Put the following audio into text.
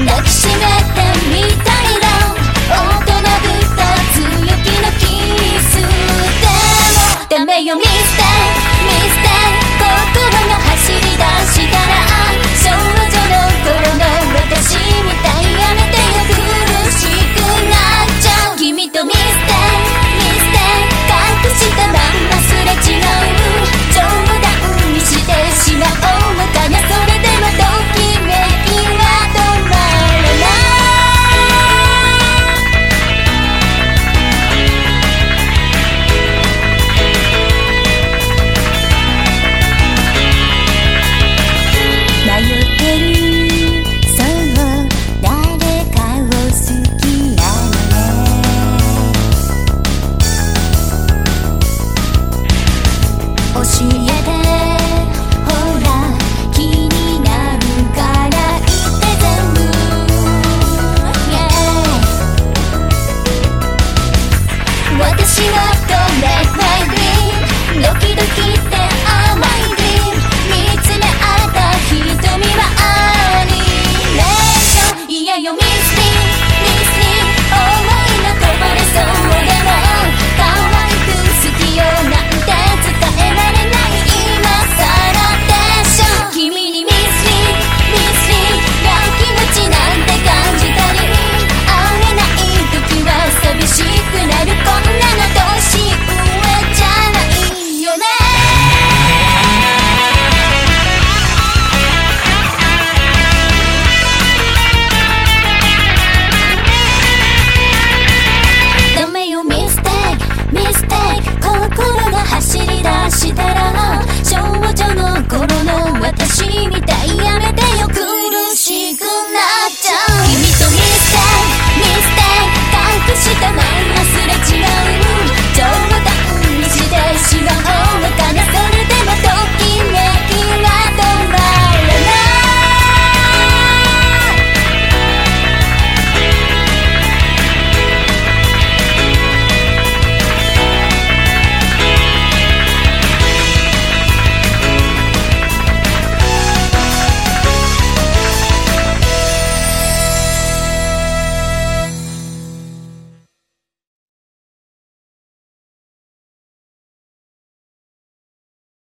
Next て